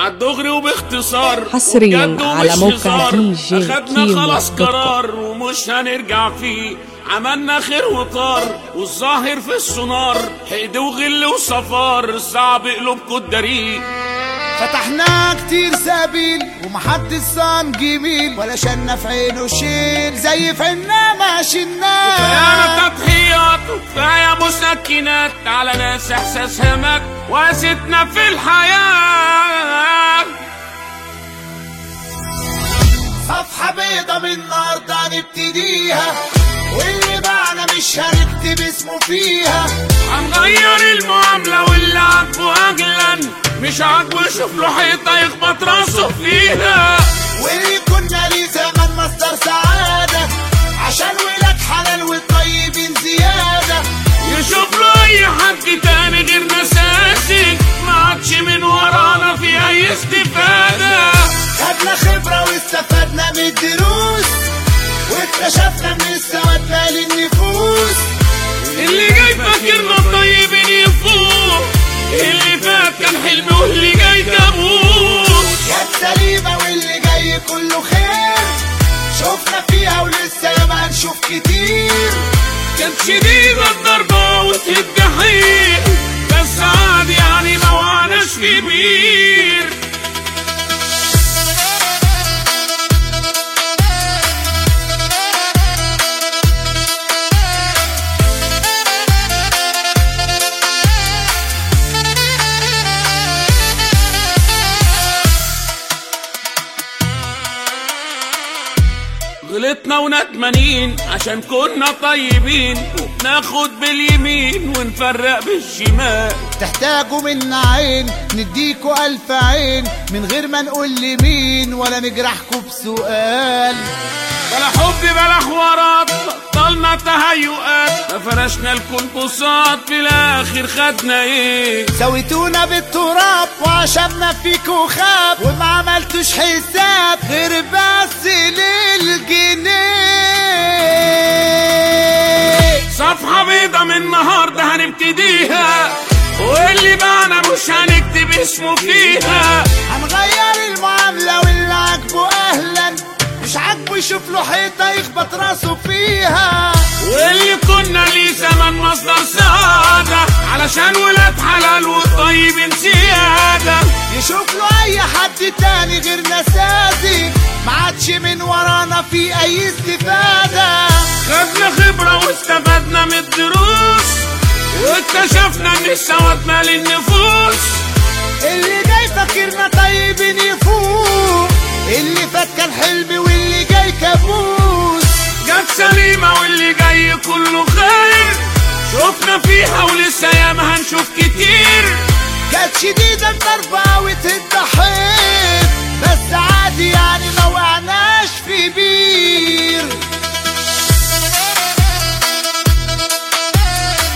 عالدغري وباختصار. حصرياً على موقع هزار. دي جي اخدنا خلاص. قرار ومش هنرجع فيه. عملنا خير وطار والظاهر في السونار. حقد وغل وصفار. صعب قلوبكوا الدريق فتحنا كتير سبيل ومحدش صان جميل. ولا شلنا في عينه شيل زي في عنا ما شلناه كفاية تضحيات وكفاية مسكنات. على ناس احساسها مات وقاستنا في الحياة. صفحة بيضة من النهاردة هنبتديها واللي بعنا مش هنكتب اسمه فيها. هنغير المعاملة واللي عاجبه أجلا مش عاجبه يشوف له حيطة يخبط راسه فيها. واللي كنا ليه زمان مصدر سعادة عشان في أي استفادة خدنا خبرة واستفدنا من الدروس واكتشفنا من السواد مال النفوس. اللي جاي فاكرنا طيبين يفوق اللي فات كان حلم واللي جاي كابوس جت سليمة واللي جاي كله خير. شفنا فيها ولسه ياما هنشوف كتير. كانت شديدة غلطنا وندمانين عشان كنا طيبين وبناخد باليمين ونفرق بالشمال. تحتاجوا منا عين نديكوا ألف عين من غير ما نقول لمين ولا نجرحكوا بسؤال. بلا حب بلا حوارات بطلنا تهيؤات. ما فرشنا الكلبوسات في الآخر خدنا إيه سويتونا بالتراب وعشبنا فيكوا خاب وما عملتوش حساب. غير بس هنبتديها واللي بعنا مش هنكتب اسمه فيها. هنغير المعاملة واللي عاجبه أهلا. مش عاجبه يشوف له حيطة يخبط راسه فيها. واللي كنا ليه زمان مصدر سعادة. علشان ولاد حلال والطيبين زيادة يشوف له أي حد تاني غير نسازي. ما عادش من ورانا في أي استفادة. خدنا خبرة واستفدنا من الدروس. واكتشفنا ان السواد مال النفوس. اللي جاي فاكرنا طيبين يفوق. اللي فات كان حلم واللي جاي كابوس. جت سليمة واللي جاي كله خير. شفنا فيها ولسه ياما هنشوف كتير. كانت شديدة الضربة وتضحك